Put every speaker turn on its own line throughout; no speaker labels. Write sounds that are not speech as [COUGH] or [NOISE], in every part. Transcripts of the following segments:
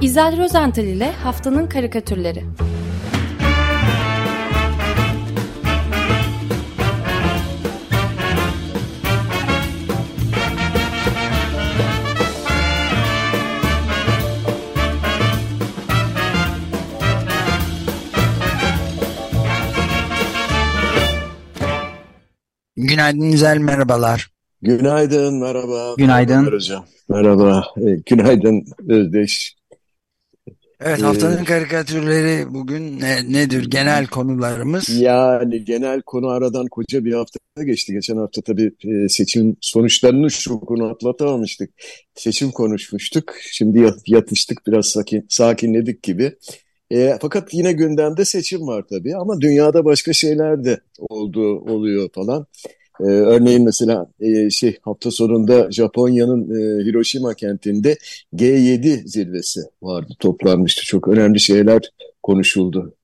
İzel Rozental ile Haftanın Karikatürleri
Günaydın İzel, merhabalar.
Günaydın, merhaba.
Günaydın.
Hocam. Merhaba. E, günaydın Özdeş.
Evet,
Ee,
haftanın karikatürleri bugün ne- nedir? Genel konularımız.
Yani genel konu aradan koca bir hafta geçti. Geçen hafta tabii e, seçim sonuçlarını şokunu atlatamamıştık. Seçim konuşmuştuk. Şimdi yat- yatıştık biraz sakin, sakinledik gibi. E, fakat yine gündemde seçim var tabii ama dünyada başka şeyler de oldu, oluyor falan. E, örneğin mesela e, şey hafta sonunda Japonya'nın e, Hiroşima kentinde G7 zirvesi vardı, toplanmıştı. Çok önemli şeyler konuşuldu.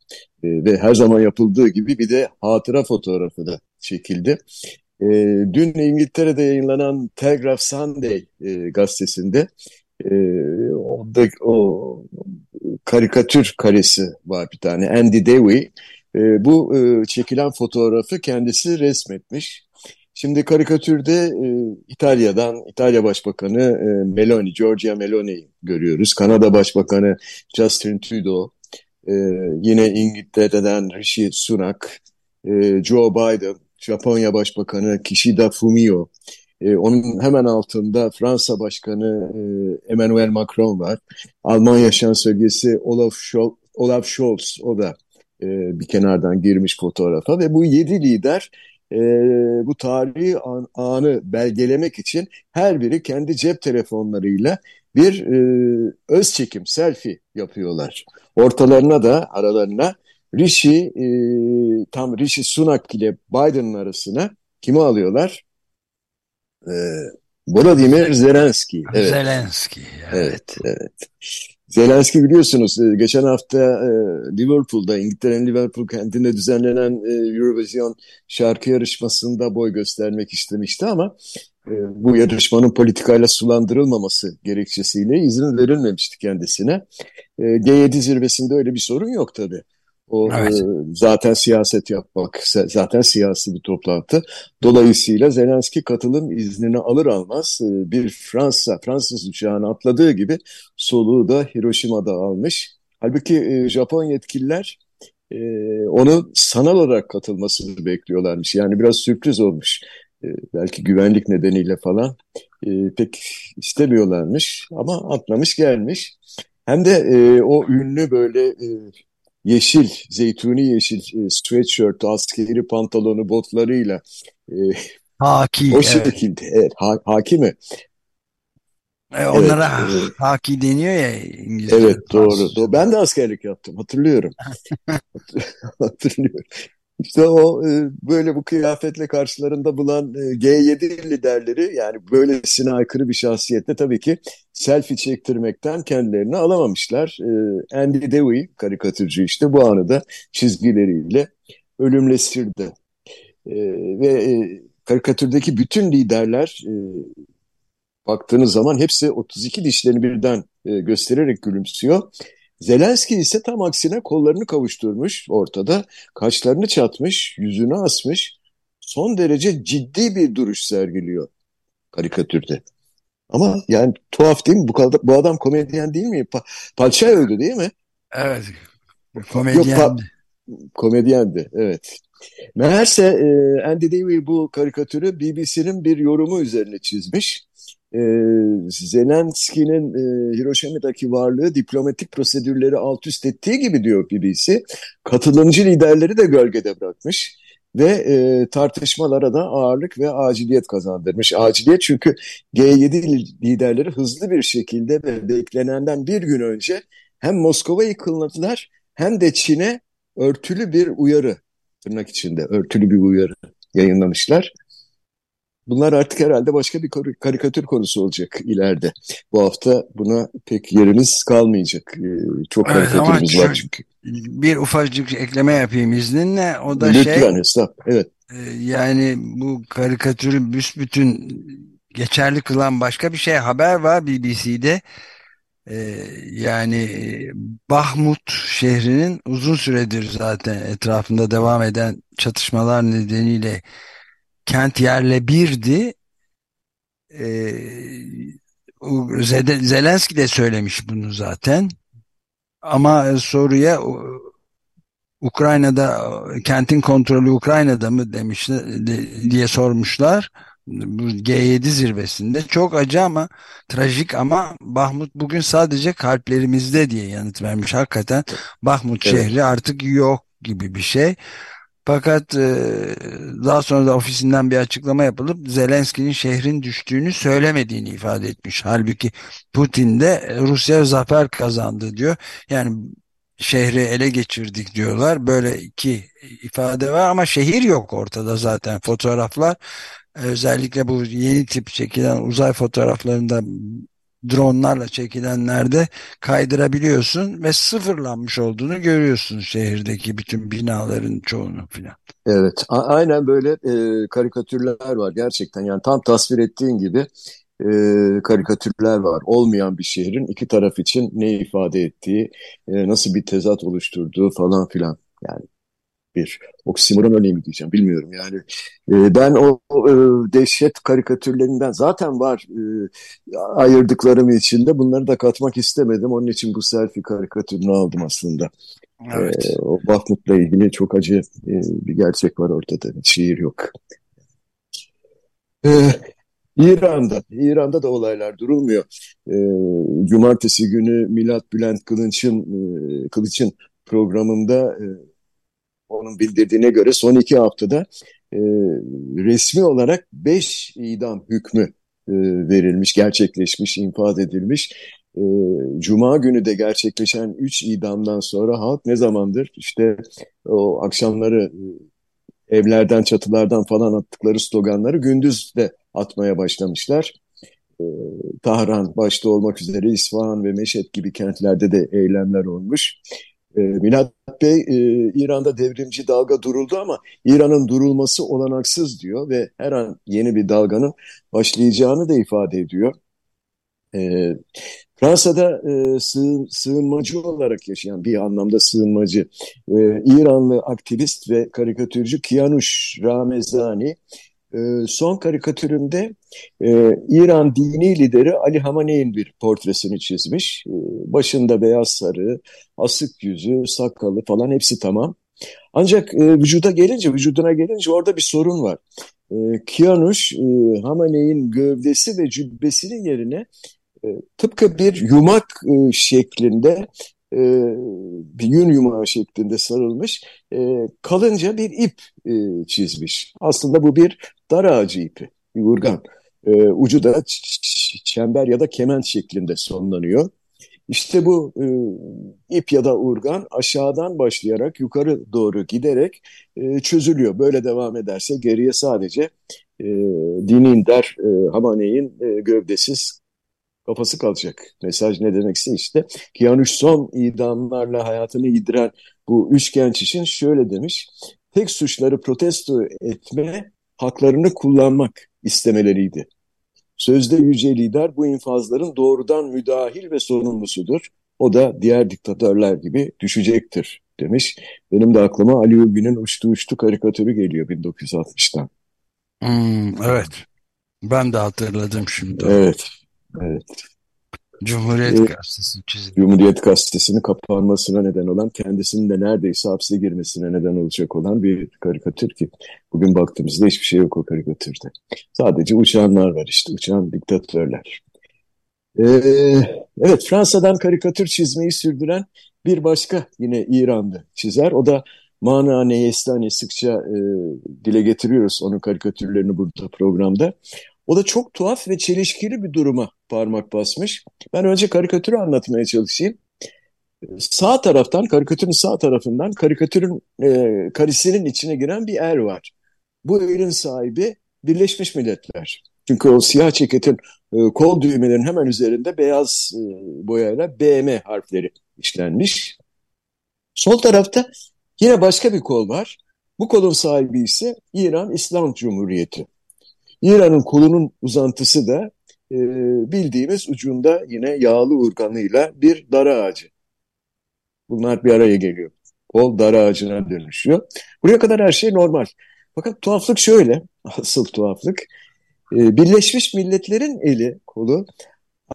E, ve her zaman yapıldığı gibi bir de hatıra fotoğrafı da çekildi. E, dün İngiltere'de yayınlanan Telegraph Sunday e, gazetesinde e, orada o karikatür karesi var bir tane Andy Dewey. E, bu e, çekilen fotoğrafı kendisi resmetmiş. Şimdi karikatürde e, İtalya'dan İtalya Başbakanı e, Meloni, Giorgia Meloni'yi görüyoruz. Kanada Başbakanı Justin Trudeau, e, yine İngiltere'den Rishi Sunak, e, Joe Biden, Japonya Başbakanı Kishida Fumio, e, onun hemen altında Fransa Başkanı e, Emmanuel Macron var. Almanya Şansölyesi Olaf Scholz, Olaf Scholz o da e, bir kenardan girmiş fotoğrafa ve bu yedi lider e, bu tarihi an- anı belgelemek için her biri kendi cep telefonlarıyla bir e, öz çekim, selfie yapıyorlar. Ortalarına da aralarına Rishi, e, tam Rishi Sunak ile Biden'ın arasına kimi alıyorlar? E, Volodymyr Zelenski. Evet.
Zelenski.
Evet, evet. Zelenski biliyorsunuz e, geçen hafta e, Liverpool'da, İngiltere'nin Liverpool kentinde düzenlenen e, Eurovision şarkı yarışmasında boy göstermek istemişti ama bu yarışmanın politikayla sulandırılmaması gerekçesiyle izin verilmemişti kendisine. E, G7 zirvesinde öyle bir sorun yok tabii. O
Evet.
e, zaten siyaset yapmak, zaten siyasi bir toplantı. Dolayısıyla Zelenski katılım iznini alır almaz e, bir Fransa, Fransız uçağına atladığı gibi soluğu da Hiroşima'da almış. Halbuki e, Japon yetkililer e, onu sanal olarak katılmasını bekliyorlarmış. Yani biraz sürpriz olmuş. E, belki güvenlik nedeniyle falan e, pek istemiyorlarmış ama atlamış gelmiş. Hem de e, o ünlü böyle e, yeşil, zeytuni yeşil e, sweatshirt, askeri pantolonu, botlarıyla e,
Haki.
o
Evet.
şekilde, evet, ha, hakimi.
E, onlara
Evet, e,
haki deniyor ya İngilizce.
Evet doğru. Doğru. Ben de askerlik yaptım. Hatırlıyorum. [LAUGHS] [LAUGHS] Hatırlıyorum. İşte o e, böyle bu kıyafetle karşılarında bulan e, G7 liderleri yani böylesine aykırı bir şahsiyette tabii ki selfie çektirmekten kendilerini alamamışlar. E, Andy Dewey karikatürcü işte bu anı da çizgileriyle ölümleştirdi. E, ve karikatürdeki bütün liderler baktığınız zaman hepsi 32 dişlerini birden göstererek gülümsüyor. Zelenski ise tam aksine kollarını kavuşturmuş ortada, kaşlarını çatmış, yüzünü asmış, son derece ciddi bir duruş sergiliyor karikatürde. Ama yani tuhaf değil mi? Bu, bu adam komedyen değil mi? Pa Palçay öldü değil mi?
Evet.
Yok
Komedyen.
pa komedyendi, evet. Meğerse e, Andy Davey bu karikatürü BBC'nin bir yorumu üzerine çizmiş. E, Zelenski'nin e, Hiroşima'daki varlığı diplomatik prosedürleri alt üst ettiği gibi diyor BBC. Katılımcı liderleri de gölgede bırakmış ve e, tartışmalara da ağırlık ve aciliyet kazandırmış. Aciliyet çünkü G7 liderleri hızlı bir şekilde ve beklenenden bir gün önce hem Moskova'yı kınadılar hem de Çin'e örtülü bir uyarı tırnak içinde örtülü bir uyarı yayınlamışlar. Bunlar artık herhalde başka bir kar- karikatür konusu olacak ileride. Bu hafta buna pek yerimiz kalmayacak. Ee, çok
Evet
karikatürümüz var çünkü.
bir ufacık ekleme yapayım izninle. O da şey
Lütfen hesap. Evet.
e, yani bu karikatürü büsbütün geçerli kılan başka bir şey haber var BBC'de. E, yani Bahmut şehrinin uzun süredir zaten etrafında devam eden çatışmalar nedeniyle kent yerle birdi. E, Zelenski de söylemiş bunu zaten. Ama soruya Ukrayna'da kentin kontrolü Ukrayna'da mı demişler diye sormuşlar. Bu G7 zirvesinde çok acı ama trajik ama Bahmut bugün sadece kalplerimizde diye yanıt vermiş. Hakikaten Bahmut evet. şehri artık yok gibi bir şey. Fakat e, daha sonra da ofisinden bir açıklama yapılıp Zelenski'nin şehrin düştüğünü söylemediğini ifade etmiş. Halbuki Putin de Rusya zafer kazandı diyor. Yani şehri ele geçirdik diyorlar. Böyle iki ifade var ama şehir yok ortada zaten fotoğraflar. Özellikle bu yeni tip çekilen uzay fotoğraflarında dronlarla çekilenlerde kaydırabiliyorsun ve sıfırlanmış olduğunu görüyorsun şehirdeki bütün binaların çoğunu filan.
Evet, aynen böyle e, karikatürler var gerçekten yani tam tasvir ettiğin gibi e, karikatürler var. Olmayan bir şehrin iki taraf için ne ifade ettiği, e, nasıl bir tezat oluşturduğu falan filan. Yani bir oksimoron örneği diyeceğim bilmiyorum yani. E, ben o, o e, dehşet karikatürlerinden zaten var e, ayırdıklarım içinde bunları da katmak istemedim. Onun için bu selfie karikatürünü aldım aslında. Evet. E, o Bahmut'la ilgili çok acı e, bir gerçek var ortada. Şiir yok. E, İran'da, İran'da da olaylar durulmuyor. E, Cumartesi günü Milat Bülent Kılıç'ın e, Kılıç'ın programında e, onun bildirdiğine göre son iki haftada e, resmi olarak beş idam hükmü e, verilmiş, gerçekleşmiş, infaz edilmiş. E, Cuma günü de gerçekleşen üç idamdan sonra halk ne zamandır işte o akşamları e, evlerden, çatılardan falan attıkları sloganları gündüz de atmaya başlamışlar. E, Tahran başta olmak üzere İsfahan ve Meşet gibi kentlerde de eylemler olmuş. E, Milat Bey e, İran'da devrimci dalga duruldu ama İran'ın durulması olanaksız diyor ve her an yeni bir dalganın başlayacağını da ifade ediyor. E, Fransa'da e, sığın, sığınmacı olarak yaşayan bir anlamda sığınmacı e, İranlı aktivist ve karikatürcü Kianush Ramezani e, son karikatüründe e, İran dini lideri Ali Hamaney'in bir portresini çizmiş. E, başında beyaz sarı, asık yüzü, sakalı falan hepsi tamam. Ancak e, vücuda gelince, vücuduna gelince orada bir sorun var. E, Kianush, e, Hamaney'in gövdesi ve cübbesinin yerine e, tıpkı bir yumak şeklinde e, bir yün yumağı şeklinde sarılmış e, kalınca bir ip e, çizmiş. Aslında bu bir dar ağacı ipi, bir urgan. E, ucu da çember ya da kemen şeklinde sonlanıyor. İşte bu e, ip ya da urgan aşağıdan başlayarak yukarı doğru giderek e, çözülüyor. Böyle devam ederse geriye sadece e, dinin der e, Hamane'in e, gövdesiz kafası kalacak. Mesaj ne demekse işte. Kianuş son idamlarla hayatını yediren bu üç genç için şöyle demiş. Tek suçları protesto etme, haklarını kullanmak istemeleriydi. Sözde yüce lider bu infazların doğrudan müdahil ve sorumlusudur. O da diğer diktatörler gibi düşecektir demiş. Benim de aklıma Ali Ulvi'nin Uçtu Uçtu karikatürü geliyor 1960'tan.
Hmm, evet. Ben de hatırladım şimdi.
Evet. Evet.
Cumhuriyet ee, Gazetesi.
Cumhuriyet Gazetesi'nin kapanmasına neden olan, kendisinin de neredeyse hapse girmesine neden olacak olan bir karikatür ki bugün baktığımızda hiçbir şey yok o karikatürde. Sadece uçanlar var işte, uçan diktatörler. Ee, evet, Fransa'dan karikatür çizmeyi sürdüren bir başka yine İran'da çizer. O da Mana Neyestani sıkça e, dile getiriyoruz onun karikatürlerini burada programda. O da çok tuhaf ve çelişkili bir duruma parmak basmış. Ben önce karikatürü anlatmaya çalışayım. Sağ taraftan, karikatürün sağ tarafından karikatürün e, karisinin içine giren bir er var. Bu erin sahibi Birleşmiş Milletler. Çünkü o siyah ceketin e, kol düğmelerinin hemen üzerinde beyaz e, boyayla BM harfleri işlenmiş. Sol tarafta yine başka bir kol var. Bu kolun sahibi ise İran İslam Cumhuriyeti. İran'ın kolunun uzantısı da e, bildiğimiz ucunda yine yağlı urganıyla bir dar ağacı. Bunlar bir araya geliyor. Kol dar ağacına dönüşüyor. Buraya kadar her şey normal. Fakat tuhaflık şöyle, [LAUGHS] asıl tuhaflık. E, Birleşmiş Milletler'in eli, kolu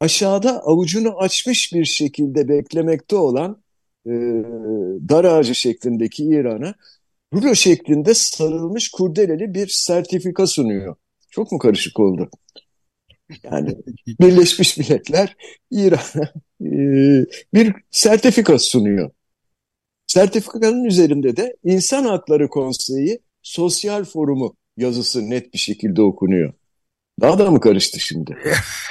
aşağıda avucunu açmış bir şekilde beklemekte olan e, dar ağacı şeklindeki İran'a rulo şeklinde sarılmış kurdeleli bir sertifika sunuyor. Çok mu karışık oldu? Yani Birleşmiş Milletler İran'a e, bir sertifika sunuyor. Sertifikanın üzerinde de İnsan Hakları Konseyi Sosyal Forumu yazısı net bir şekilde okunuyor. Daha da mı karıştı şimdi?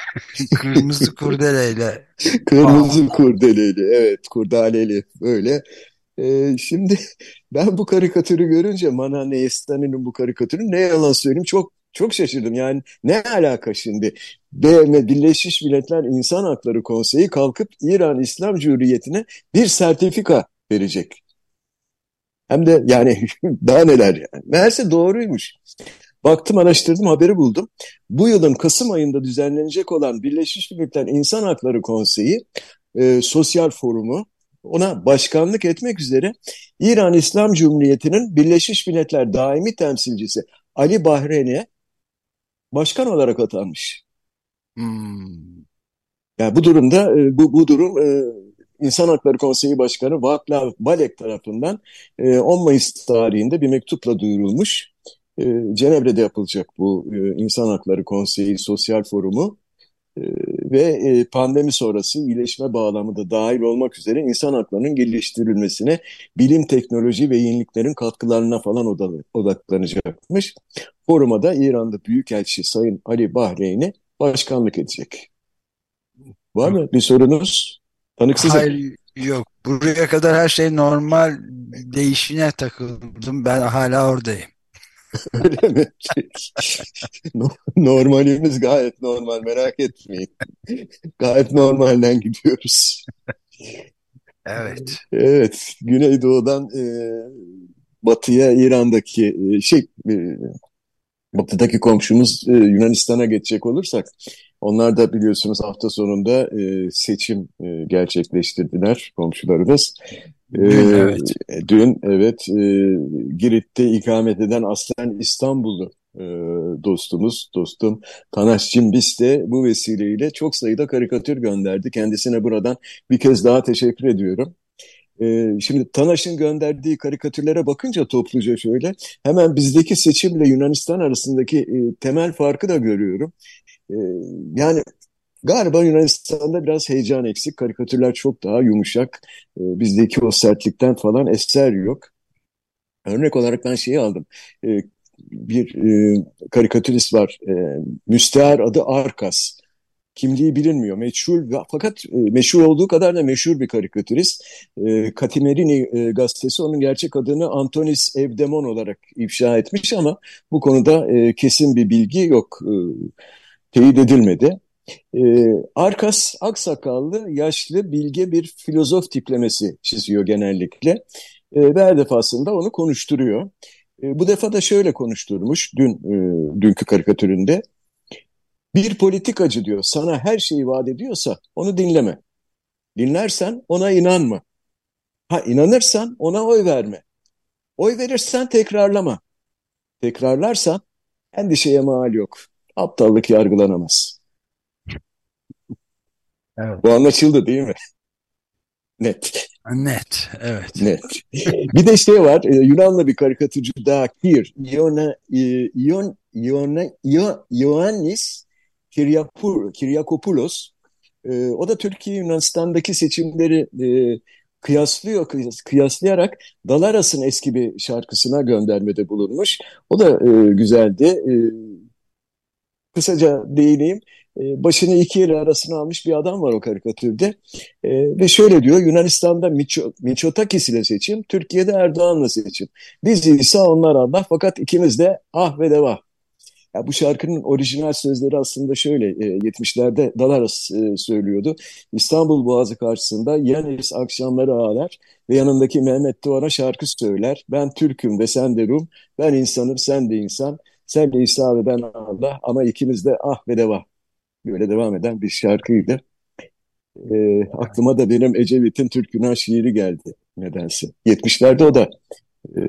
[LAUGHS]
Kırmızı kurdeleyle.
Kırmızı kurdeleyle, evet kurdaleli böyle. Ee, şimdi ben bu karikatürü görünce Mana Neyestani'nin bu karikatürü ne yalan söyleyeyim çok çok şaşırdım. Yani ne alaka şimdi? BM Birleşmiş Milletler İnsan Hakları Konseyi kalkıp İran İslam Cumhuriyeti'ne bir sertifika verecek. Hem de yani [LAUGHS] daha neler yani. Meğerse doğruymuş. Baktım araştırdım haberi buldum. Bu yılın Kasım ayında düzenlenecek olan Birleşmiş Milletler İnsan Hakları Konseyi e, Sosyal Forumu ona başkanlık etmek üzere İran İslam Cumhuriyeti'nin Birleşmiş Milletler daimi temsilcisi Ali Bahreyn'e başkan olarak atanmış. Hmm. Yani bu durumda e, bu, bu durum e, İnsan Hakları Konseyi Başkanı Václav Balek tarafından 10 Mayıs tarihinde bir mektupla duyurulmuş. Cenevre'de yapılacak bu İnsan Hakları Konseyi Sosyal Forumu ve pandemi sonrası iyileşme bağlamı da dahil olmak üzere insan haklarının geliştirilmesine, bilim, teknoloji ve yeniliklerin katkılarına falan odaklanacakmış. Foruma da İran'da Büyükelçi Sayın Ali Bahreyn'i başkanlık edecek. Var mı bir sorunuz?
Tanıksızım. Hayır yok. Buraya kadar her şey normal değişine takıldım. Ben hala oradayım. [LAUGHS]
Öyle mi? [LAUGHS] Normalimiz gayet normal merak etmeyin. Gayet normalden gidiyoruz.
Evet.
Evet. Güneydoğu'dan e, batıya İran'daki e, şey e, batıdaki komşumuz e, Yunanistan'a geçecek olursak onlar da biliyorsunuz hafta sonunda e, seçim e, gerçekleştirdiler komşularımız.
Dün ee, evet.
Dün evet e, Girit'te ikamet eden aslen İstanbullu e, dostumuz, dostum Tanaş Cimbis de bu vesileyle çok sayıda karikatür gönderdi. Kendisine buradan bir kez daha teşekkür ediyorum. E, şimdi Tanaş'ın gönderdiği karikatürlere bakınca topluca şöyle hemen bizdeki seçimle Yunanistan arasındaki e, temel farkı da görüyorum. E, yani Galiba Yunanistan'da biraz heyecan eksik. Karikatürler çok daha yumuşak. E, bizdeki o sertlikten falan eser yok. Örnek olarak ben şeyi aldım. E, bir e, karikatürist var. E, adı Arkas. Kimliği bilinmiyor. Meşhur fakat e, meşhur olduğu kadar da meşhur bir karikatürist. Katimerini e, gazetesi onun gerçek adını Antonis Evdemon olarak ifşa etmiş ama bu konuda e, kesin bir bilgi yok. Teyit edilmedi. E, Arkas aksakallı, yaşlı, bilge bir filozof tiplemesi çiziyor genellikle. E, ve her defasında onu konuşturuyor. E, bu defa da şöyle konuşturmuş dün e, dünkü karikatüründe. Bir politikacı diyor sana her şeyi vaat ediyorsa onu dinleme. Dinlersen ona inanma. Ha inanırsan ona oy verme. Oy verirsen tekrarlama. Tekrarlarsan endişeye mal yok. Aptallık yargılanamaz. Evet. Bu anlaşıldı değil mi? [LAUGHS] Net.
Net, evet.
Net. bir de şey var, e, Yunanlı bir karikatürcü daha Kir, Iona, Ion, Iona, Ioannis Kiryakopoulos. E, o da Türkiye Yunanistan'daki seçimleri e, kıyaslıyor, kıyaslayarak Dalaras'ın eski bir şarkısına göndermede bulunmuş. O da güzeldi. kısaca değineyim. E, başını iki yeri arasına almış bir adam var o karikatürde. E, ve şöyle diyor Yunanistan'da Miço, Miçotakis ile seçim, Türkiye'de Erdoğan'la seçim. Biz ise onlar Allah fakat ikimiz de ah ve deva. Ya bu şarkının orijinal sözleri aslında şöyle e, 70'lerde Dalaras e, söylüyordu. İstanbul Boğazı karşısında Yanis akşamları ağlar ve yanındaki Mehmet Doğan'a şarkı söyler. Ben Türk'üm ve sen de Rum, ben insanım sen de insan, sen de İsa ve ben Allah ama ikimiz de ah ve deva Böyle devam eden bir şarkıydı. E, aklıma da benim Ecevit'in Türk Günah şiiri geldi nedense. 70'lerde o da e,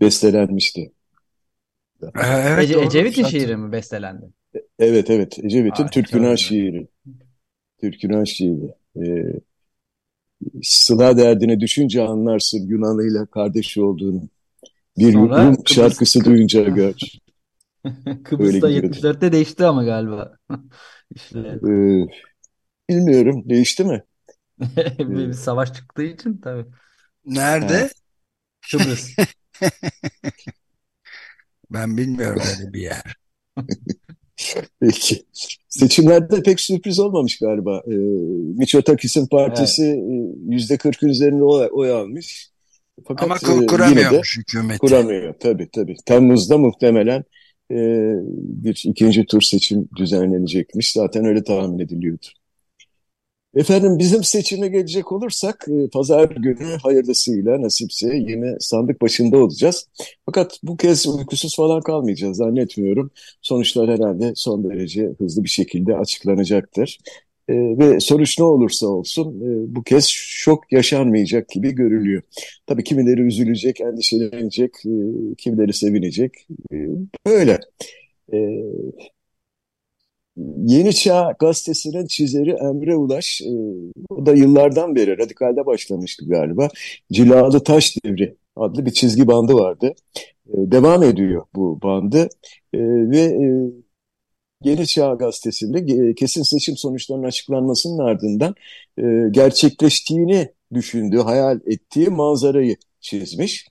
bestelenmişti.
Evet, Ece, Ecevit'in şiiri mi bestelendi?
Evet evet Ecevit'in Türk Günah şiiri. Türk Günah şiiri. Ee, Sıla derdine düşünce anlarsın Yunanlı'yla kardeş olduğunu. Bir Sonra Rum Kıbrıs... şarkısı duyunca gör. [LAUGHS]
Kıbrıs'ta 74'te değişti ama galiba. [LAUGHS]
işte. Ee, bilmiyorum. Değişti mi? [LAUGHS]
bir ee, savaş çıktığı için tabii.
Nerede? Ha.
Kıbrıs.
ben bilmiyorum öyle bir yer.
Peki. Seçimlerde pek sürpriz olmamış galiba. Ee, Miçotakis'in partisi evet. E, yüzde kırkın üzerinde oy, oy almış.
Fakat Ama kur, kuramıyormuş hükümeti.
Kuramıyor tabii tabii. Temmuz'da muhtemelen e, bir ikinci tur seçim düzenlenecekmiş. Zaten öyle tahmin ediliyordu. Efendim bizim seçime gelecek olursak e, pazar günü hayırlısıyla nasipse yine sandık başında olacağız. Fakat bu kez uykusuz falan kalmayacağız zannetmiyorum. Sonuçlar herhalde son derece hızlı bir şekilde açıklanacaktır. E, ve sonuç ne olursa olsun e, bu kez şok yaşanmayacak gibi görülüyor. Tabii kimileri üzülecek, endişelenecek, e, kimileri sevinecek. E, böyle. E, Yeni Çağ gazetesinin çizeri Emre Ulaş, e, o da yıllardan beri radikalde başlamıştı galiba. Cilalı Taş Devri adlı bir çizgi bandı vardı. E, devam ediyor bu bandı e, ve e, Yeni Çağ gazetesinde e, kesin seçim sonuçlarının açıklanmasının ardından e, gerçekleştiğini düşündüğü, hayal ettiği manzarayı çizmiş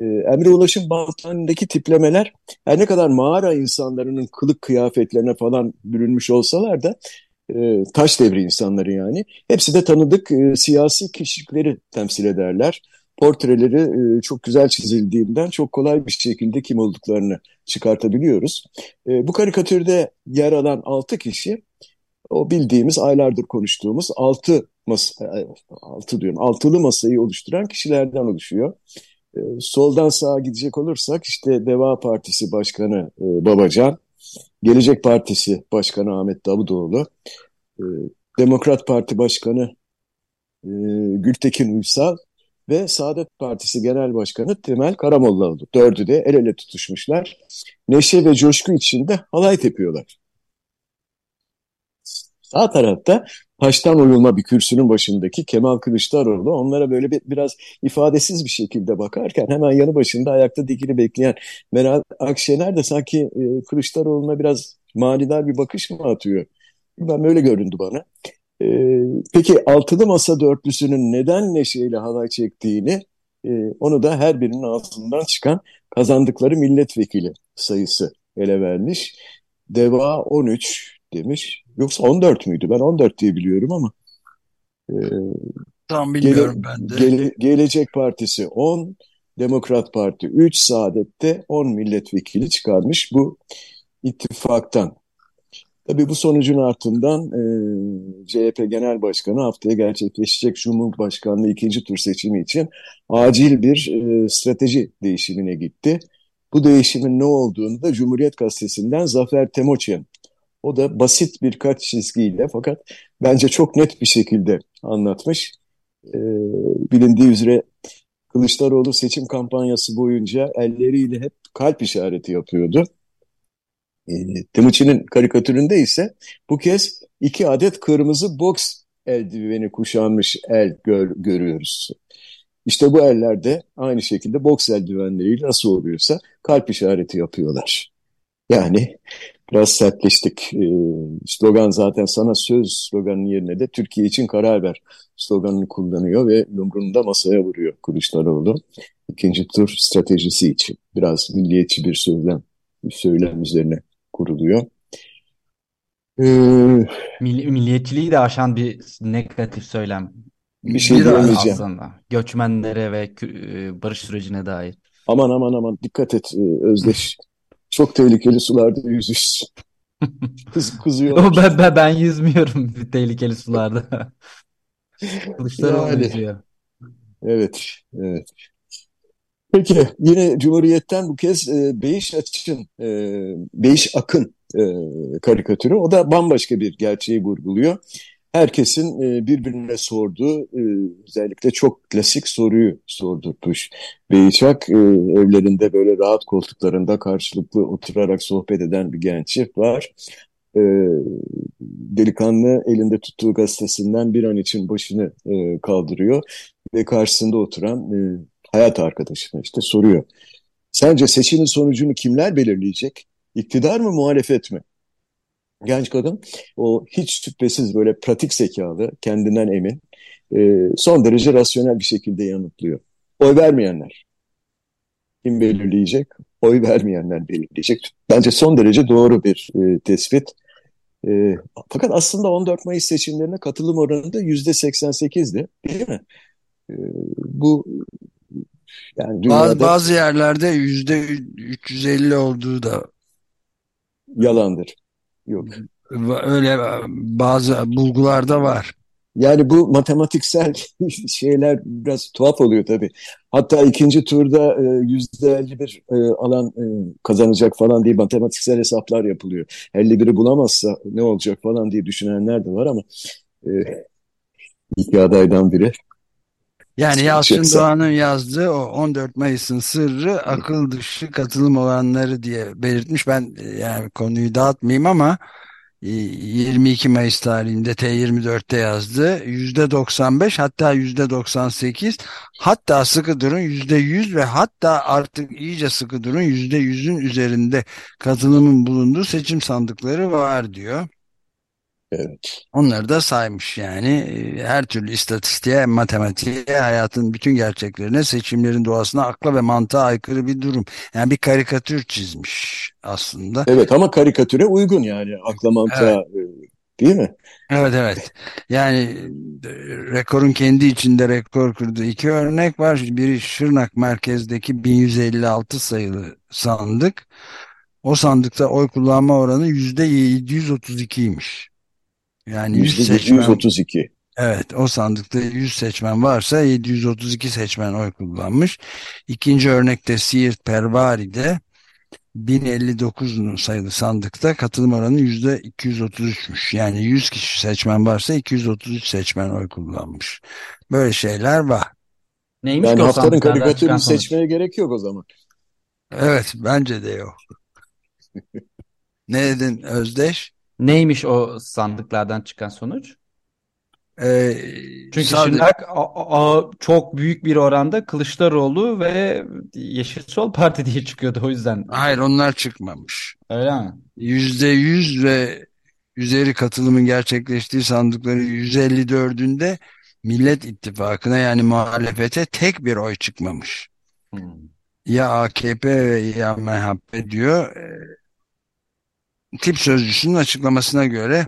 e, Emre Ulaş'ın Baltan'daki tiplemeler her ne kadar mağara insanlarının kılık kıyafetlerine falan bürünmüş olsalar da e, taş devri insanları yani hepsi de tanıdık e, siyasi kişilikleri temsil ederler. Portreleri e, çok güzel çizildiğinden çok kolay bir şekilde kim olduklarını çıkartabiliyoruz. E, bu karikatürde yer alan altı kişi o bildiğimiz aylardır konuştuğumuz altı masa, e, altı diyorum altılı masayı oluşturan kişilerden oluşuyor. Ee, soldan sağa gidecek olursak işte Deva Partisi Başkanı e, Babacan, Gelecek Partisi Başkanı Ahmet Davutoğlu, e, Demokrat Parti Başkanı e, Gültekin Uysal ve Saadet Partisi Genel Başkanı Temel Karamollaoğlu. Dördü de el ele tutuşmuşlar. Neşe ve coşku içinde halay tepiyorlar. Sağ tarafta taştan oyulma bir kürsünün başındaki Kemal Kılıçdaroğlu onlara böyle bir, biraz ifadesiz bir şekilde bakarken hemen yanı başında ayakta dikili bekleyen Meral Akşener de sanki e, Kılıçdaroğlu'na biraz manidar bir bakış mı atıyor? Ben böyle göründü bana. E, peki altılı masa dörtlüsünün neden neşeyle halay çektiğini e, onu da her birinin ağzından çıkan kazandıkları milletvekili sayısı ele vermiş. Deva 13 demiş. Yoksa 14 müydü? Ben 14 diye biliyorum ama.
E, Tam bilmiyorum gele, ben de. Gele,
Gelecek Partisi 10, Demokrat Parti 3, Saadet'te 10 milletvekili çıkarmış bu ittifaktan. Tabii bu sonucun ardından e, CHP Genel Başkanı haftaya gerçekleşecek Cumhurbaşkanlığı ikinci tur seçimi için acil bir e, strateji değişimine gitti. Bu değişimin ne olduğunu da Cumhuriyet Gazetesi'nden Zafer Temoçyan o da basit birkaç çizgiyle fakat bence çok net bir şekilde anlatmış. Ee, bilindiği üzere Kılıçdaroğlu seçim kampanyası boyunca elleriyle hep kalp işareti yapıyordu. E, Timuçin'in karikatüründe ise bu kez iki adet kırmızı boks eldiveni kuşanmış el gör, görüyoruz. İşte bu ellerde aynı şekilde boks eldivenleriyle nasıl oluyorsa kalp işareti yapıyorlar. Yani biraz sertleştik. E, slogan zaten sana söz sloganın yerine de Türkiye için karar ver sloganını kullanıyor ve yumruğunu da masaya vuruyor Kılıçdaroğlu. İkinci tur stratejisi için biraz milliyetçi bir söylem, bir söylem üzerine kuruluyor.
Ee, Mill milliyetçiliği de aşan bir negatif söylem.
Bir şey diyemeyeceğim. Aslında.
Göçmenlere ve e, barış sürecine dair.
Aman aman aman dikkat et e, Özdeş. Çok tehlikeli sularda yüzüş. [LAUGHS] Kız, kızıyor.
ben, ben, ben yüzmüyorum [LAUGHS] tehlikeli sularda. [LAUGHS] Kılıçdaroğlu yani, yüzüyor.
Evet, evet. Peki yine Cumhuriyet'ten bu kez e, Beyiş Açın, e, Beyiş Akın e, karikatürü. O da bambaşka bir gerçeği vurguluyor. Herkesin e, birbirine sorduğu e, özellikle çok klasik soruyu sordurmuş. Beyçak e, evlerinde böyle rahat koltuklarında karşılıklı oturarak sohbet eden bir genç çift var. E, delikanlı elinde tuttuğu gazetesinden bir an için başını e, kaldırıyor ve karşısında oturan e, hayat arkadaşına işte soruyor. Sence seçimin sonucunu kimler belirleyecek? İktidar mı, muhalefet mi? Genç kadın o hiç şüphesiz böyle pratik zekalı, kendinden emin, e, son derece rasyonel bir şekilde yanıtlıyor. Oy vermeyenler. Kim belirleyecek? Oy vermeyenler belirleyecek. Bence son derece doğru bir e, tespit. E, fakat aslında 14 Mayıs seçimlerine katılım oranı da %88'di değil mi? E, bu
yani dünyada... bazı, bazı yerlerde %350 olduğu da
yalandır. Yok.
Öyle bazı bulgularda var.
Yani bu matematiksel [LAUGHS] şeyler biraz tuhaf oluyor tabii. Hatta ikinci turda e, yüzde 51 e, alan e, kazanacak falan diye matematiksel hesaplar yapılıyor. 51'i bulamazsa ne olacak falan diye düşünenler de var ama iki adaydan biri.
Yani Yalçın Doğan'ın yazdığı o 14 Mayıs'ın sırrı akıl dışı katılım olanları diye belirtmiş. Ben yani konuyu dağıtmayayım ama 22 Mayıs tarihinde T24'te yazdı. %95 hatta %98 hatta sıkı durun %100 ve hatta artık iyice sıkı durun %100'ün üzerinde katılımın bulunduğu seçim sandıkları var diyor.
Evet.
Onları da saymış yani her türlü istatistiğe, matematiğe, hayatın bütün gerçeklerine, seçimlerin doğasına, akla ve mantığa aykırı bir durum. Yani bir karikatür çizmiş aslında.
Evet ama karikatüre uygun yani akla mantığa evet. değil mi?
Evet evet. Yani rekorun kendi içinde rekor kurduğu iki örnek var. Biri Şırnak merkezdeki 1156 sayılı sandık. O sandıkta oy kullanma oranı %732'ymiş.
Yani 100 seçmen, 132.
Evet o sandıkta 100 seçmen varsa 732 seçmen oy kullanmış. İkinci örnekte Siirt Pervari'de 1059 sayılı sandıkta katılım oranı %233'müş. Yani 100 kişi seçmen varsa 233 seçmen oy kullanmış. Böyle şeyler var.
Neymiş yani haftanın karikatürünü seçmeye gerek yok o zaman.
Evet bence de yok. [LAUGHS] ne dedin Özdeş?
Neymiş o sandıklardan çıkan sonuç?
Ee,
Çünkü sadece... Şırnak a, a, çok büyük bir oranda Kılıçdaroğlu ve Yeşil Sol Parti diye çıkıyordu o yüzden.
Hayır onlar çıkmamış.
Öyle mi?
Yüzde yüz ve üzeri katılımın gerçekleştiği sandıkları 154'ünde Millet İttifakı'na yani muhalefete tek bir oy çıkmamış. Hmm. Ya AKP ya MHP diyor tip sözcüsünün açıklamasına göre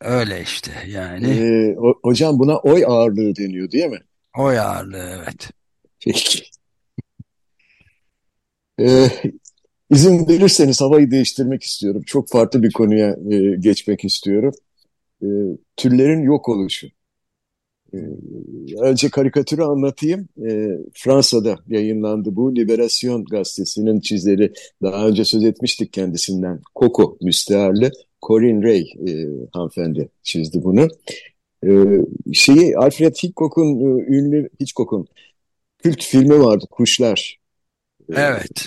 öyle işte yani.
Ee, hocam buna oy ağırlığı deniyor değil mi?
Oy ağırlığı evet.
Peki. [LAUGHS] Ee, izin verirseniz havayı değiştirmek istiyorum. Çok farklı bir konuya e, geçmek istiyorum. E, türlerin yok oluşu. E, önce karikatürü anlatayım. E, Fransa'da yayınlandı bu. Liberasyon gazetesinin çizeri. Daha önce söz etmiştik kendisinden. Coco müstearlı. Corinne Ray e, hanımefendi çizdi bunu. E, şeyi Alfred Hitchcock'un e, ünlü Hitchcock'un kült filmi vardı Kuşlar.
Evet.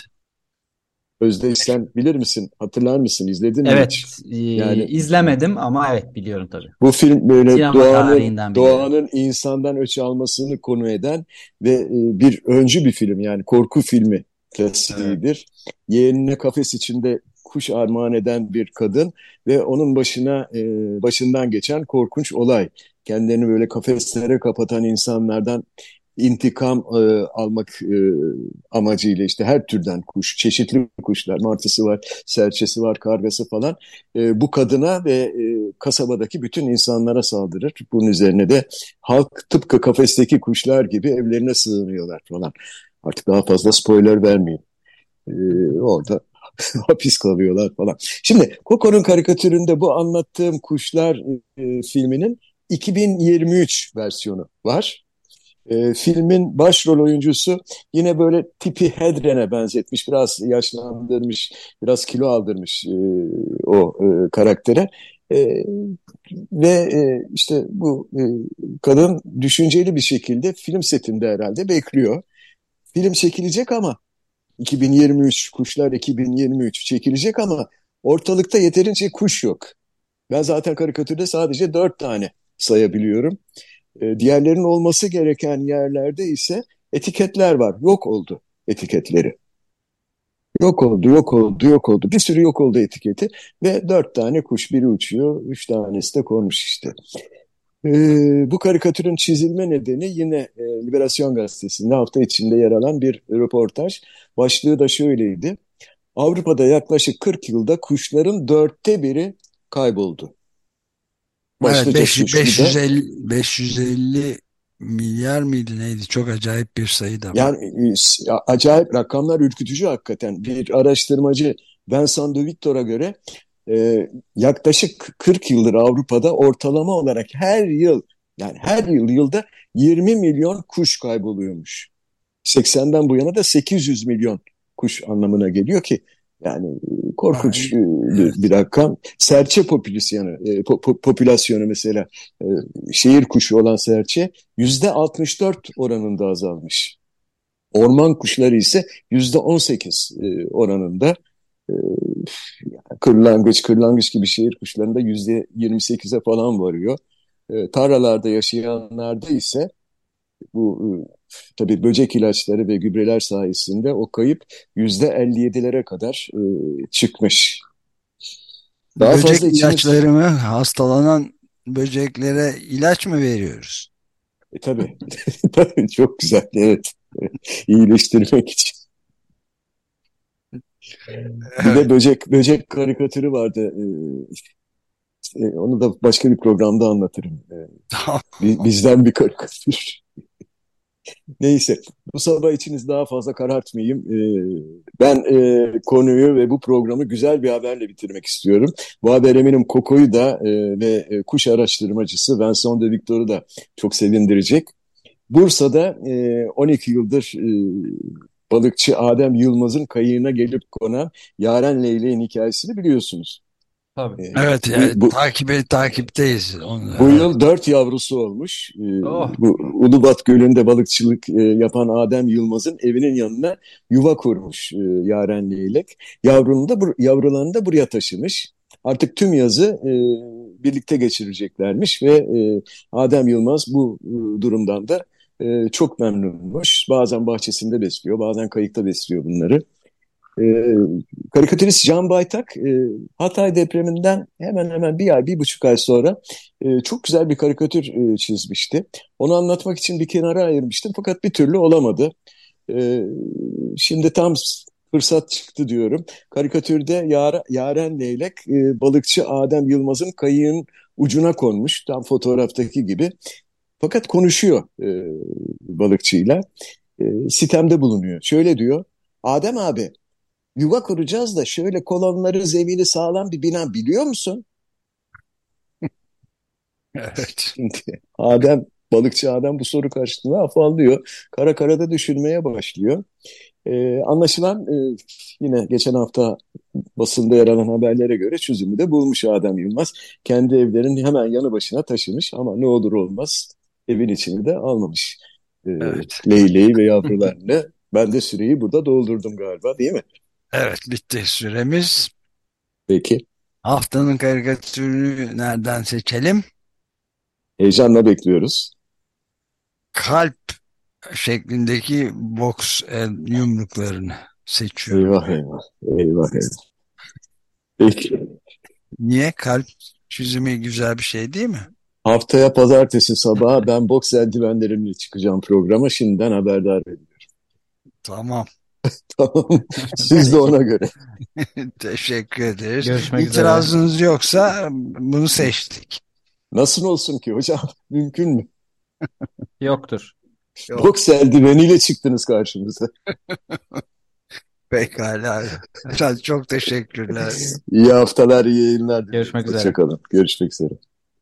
Özdeş sen bilir misin? Hatırlar mısın? İzledin mi
Evet. hiç? E, yani izlemedim ama evet biliyorum tabii.
Bu film böyle Sinema doğanın, doğanın insandan öç almasını konu eden ve e, bir öncü bir film yani korku filmi klasiğidir. Evet. Yeğenine kafes içinde kuş armağan eden bir kadın ve onun başına e, başından geçen korkunç olay. Kendilerini böyle kafeslere kapatan insanlardan intikam e, almak e, amacıyla işte her türden kuş, çeşitli kuşlar, martısı var, serçesi var, kargası falan e, bu kadına ve e, kasabadaki bütün insanlara saldırır. Bunun üzerine de halk tıpkı kafesteki kuşlar gibi evlerine sığınıyorlar falan. Artık daha fazla spoiler vermeyeyim. E, orada [LAUGHS] hapis kalıyorlar falan. Şimdi Coco'nun karikatüründe bu anlattığım kuşlar e, filminin 2023 versiyonu var. E, filmin başrol oyuncusu yine böyle tipi Hedren'e benzetmiş, biraz yaşlandırmış, biraz kilo aldırmış e, o e, karaktere. E, ve e, işte bu e, kadın düşünceli bir şekilde film setinde herhalde bekliyor. Film çekilecek ama 2023, Kuşlar 2023 çekilecek ama ortalıkta yeterince kuş yok. Ben zaten karikatürde sadece dört tane sayabiliyorum. E, diğerlerinin olması gereken yerlerde ise etiketler var. Yok oldu etiketleri. Yok oldu, yok oldu, yok oldu. Bir sürü yok oldu etiketi ve dört tane kuş biri uçuyor, üç tanesi de konmuş işte. Ee, bu karikatürün çizilme nedeni yine e, Liberasyon Gazetesi'nde hafta içinde yer alan bir röportaj. Başlığı da şöyleydi. Avrupa'da yaklaşık 40 yılda kuşların dörtte biri kayboldu.
Evet, 500, 550, 550 milyar mıydı neydi? Çok acayip bir sayı da var.
Yani e, acayip rakamlar ürkütücü hakikaten. Bir araştırmacı Vincent de Victor'a göre e, yaklaşık 40 yıldır Avrupa'da ortalama olarak her yıl yani her yıl yılda 20 milyon kuş kayboluyormuş. 80'den bu yana da 800 milyon kuş anlamına geliyor ki yani e, korkunç Ay, bir, bir rakam. Serçe popülasyonu, e, po, popülasyonu mesela e, şehir kuşu olan serçe yüzde 64 oranında azalmış. Orman kuşları ise yüzde 18 e, oranında. E, kırlangıç, kırlangıç gibi şehir kuşlarında yüzde 28'e falan varıyor. E, tarlalarda yaşayanlarda ise bu e, tabii böcek ilaçları ve gübreler sayesinde o kayıp yüzde 57'lere kadar e, çıkmış.
Daha böcek fazla ilaçları mı? Hastalanan böceklere ilaç mı veriyoruz?
E, tabii. [LAUGHS] tabii çok güzel. Evet. İyileştirmek için. Bir de böcek böcek karikatürü vardı. Ee, onu da başka bir programda anlatırım. Ee, bizden bir karikatür. Neyse bu sabah içiniz daha fazla karartmayayım. Ee, ben e, konuyu ve bu programı güzel bir haberle bitirmek istiyorum. Bu haber eminim Koko'yu da e, ve e, kuş araştırmacısı Vincent de Victor'u da çok sevindirecek. Bursa'da 12 yıldır balıkçı Adem Yılmaz'ın kayığına gelip konan Yaren Leylek'in hikayesini biliyorsunuz.
Tabii. Ee, evet, evet bu, takibe, takipteyiz.
Onu. Bu yıl dört yavrusu olmuş. Ee, oh. Bu Ulubat Gölü'nde balıkçılık e, yapan Adem Yılmaz'ın evinin yanına yuva kurmuş e, Yaren Leylek. Yavrunu da, yavrularını da buraya taşımış. Artık tüm yazı e, birlikte geçireceklermiş ve e, Adem Yılmaz bu e, durumdan da e, çok memnunmuş. Bazen bahçesinde besliyor, bazen kayıkta besliyor bunları. E, karikatürist Can Baytak e, Hatay depreminden hemen hemen bir ay, bir buçuk ay sonra e, çok güzel bir karikatür e, çizmişti. Onu anlatmak için bir kenara ayırmıştım fakat bir türlü olamadı. E, şimdi tam fırsat çıktı diyorum. Karikatürde Yar Yaren Leylek e, balıkçı Adem Yılmaz'ın kayığın ucuna konmuş tam fotoğraftaki gibi. Fakat konuşuyor e, balıkçıyla. E, sitemde bulunuyor. Şöyle diyor. Adem abi yuva kuracağız da şöyle kolonları zemini sağlam bir bina biliyor musun?
evet. [LAUGHS]
Adem, balıkçı Adem bu soru karşısında afallıyor. Kara karada düşünmeye başlıyor. Ee, anlaşılan e, yine geçen hafta basında yer alan haberlere göre çözümü de bulmuş Adem Yılmaz. Kendi evlerinin hemen yanı başına taşımış ama ne olur olmaz evin içini de almamış. Ee, evet. Leyleği ve yavrularını. ben de süreyi burada doldurdum galiba değil mi?
Evet bitti süremiz.
Peki.
Haftanın karikatürünü nereden seçelim?
Heyecanla bekliyoruz.
Kalp şeklindeki boks el yumruklarını seçiyorum.
Eyvah eyvah. Eyvah eyvah. Peki.
Niye? Kalp çizimi güzel bir şey değil mi?
Haftaya pazartesi sabahı ben boks eldivenlerimle çıkacağım programa. Şimdiden haberdar ediyorum.
Tamam. [LAUGHS]
tamam. Siz de ona göre. [LAUGHS]
Teşekkür ederiz. Görüşmek İtirazınız üzere. yoksa bunu seçtik.
Nasıl olsun ki hocam? [LAUGHS] Mümkün mü?
Yoktur.
Yok. Boks eldiveniyle çıktınız karşımıza.
Pekala. Çok teşekkürler.
İyi haftalar, iyi yayınlar.
Görüşmek üzere.
Hoşçakalın. Görüşmek üzere.